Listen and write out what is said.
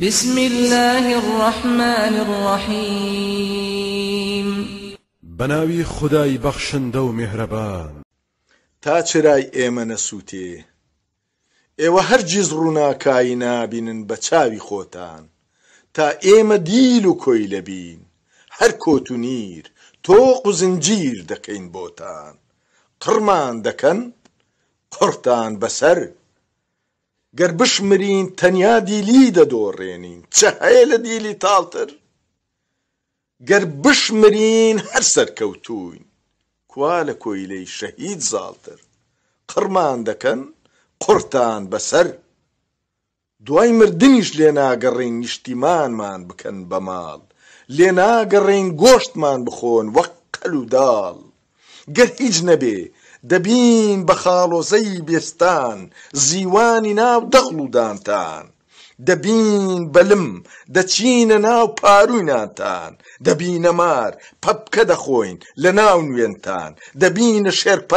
بسم اللە الرحمن الرحیم بەناوی خودای بەخشندە و میهرەبان. تا چرای ئێمە نەسووتێ. ئێوە هەرگیز ڕووناکایی نابینن بە چاوی خۆتان، تا ئێمە دیل و کۆیلە بین، هەر کۆتونیر، تۆق و زنجیر دەکەین بۆتان، قڕمان دەکەن، قڕتان بەسەر، گەر بشمرین تەنیا دیلی دەدۆڕێنین چ هەیە لە دیلی تاڵتر؟ گەر بشمرین هەر سەرکەوتووین کوا لە کۆیلەی شەهید زاڵتر؟ قڕمان دەکەن قڕتان بەسەر دوای مردنیش لێ ناگەڕێین نیشتیمانمان بکەن بە ماڵ لێ ناگەڕێین گۆشتمان بخۆن وەک قەل و داڵ گەر هیچ نەبێ دەبین بە خاڵۆزەی بێستان زیوانی ناو دەغڵ و دانتان دەبین بە لم دەچینە ناو پارووی نانتان دەبینە مار پەپکە دەخۆین لە ناو نوێنتان دەبینە شێر پە